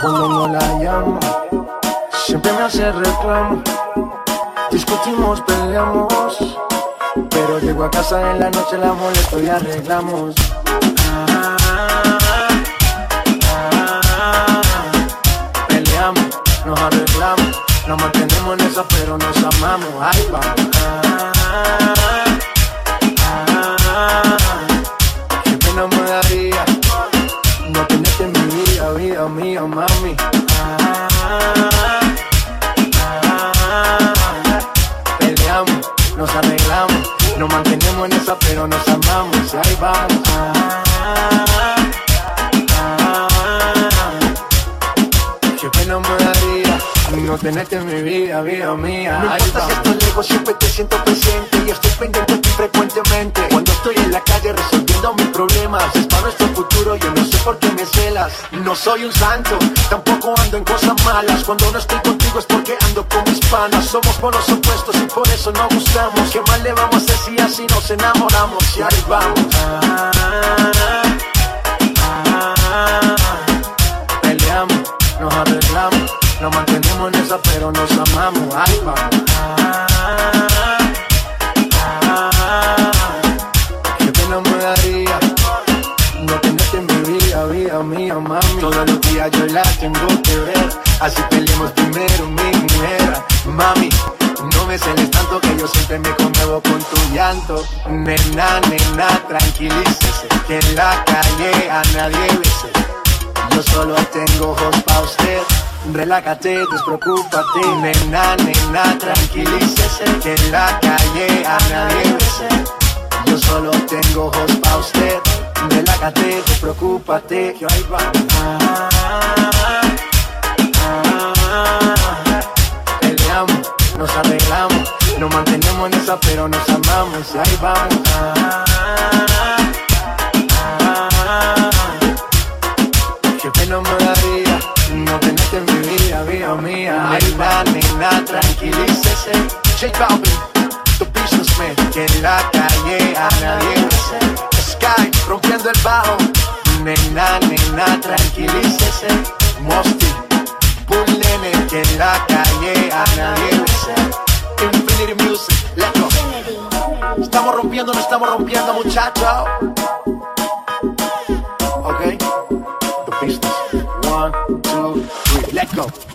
Cuando no la llamo, siempre me hace reclamo. Discutimos, peleamos. Pero llego a casa en la noche, la molesto y arreglamos. Peleamos, nos arreglamos. Nos mantenemos en esa, pero nos amamos. Ay, vamos. Pero nos amamos. Ahí vamos. Qué pena me daría no tenerte en mi vida, vida mía. No importa si estoy lejos, siempre te siento presente y estoy pendiente de ti frecuentemente. Cuando estoy en la calle resolviendo por qué me celas. No soy un santo, tampoco ando en cosas malas. Cuando no estoy contigo es porque ando con mis panas. Somos polos opuestos y por eso no gustamos. ¿Qué mal le vamos a hacer si así nos enamoramos? Y ahí vamos. Peleamos, nos arreglamos nos mantenemos en esa, pero nos amamos. Ay, vamos. Mía, mami. Todos los días yo la tengo que ver. Así peleemos primero, mi mujer. Mami, no me celes tanto que yo siempre me conmuevo con tu llanto. Nena, nena, tranquilícese. Que en la calle a nadie bese. Yo solo tengo ojos pa' usted. Relájate, despreocúpate, nena, nena, tranquilícese que en la calle a nadie bese. Yo solo tengo ojos pa' usted. Relájate, despreocúpate, que ahí vamos. Peleamos, nos arreglamos, nos mantenemos en esa, pero nos amamos y ahí vamos. Qué pena me daría no tenerte en mi vida, vida mía. Nena, nena, tranquilícese. J Balvin, tu businessman, que en la calle a nadie el bajo. Nena, nena, tranquilícese. Bull Nene, que en la calle a nadie. Infinity Music, let's go. Estamos rompiendo, no estamos rompiendo, muchachos. Ok, the business. One, two, three, let go.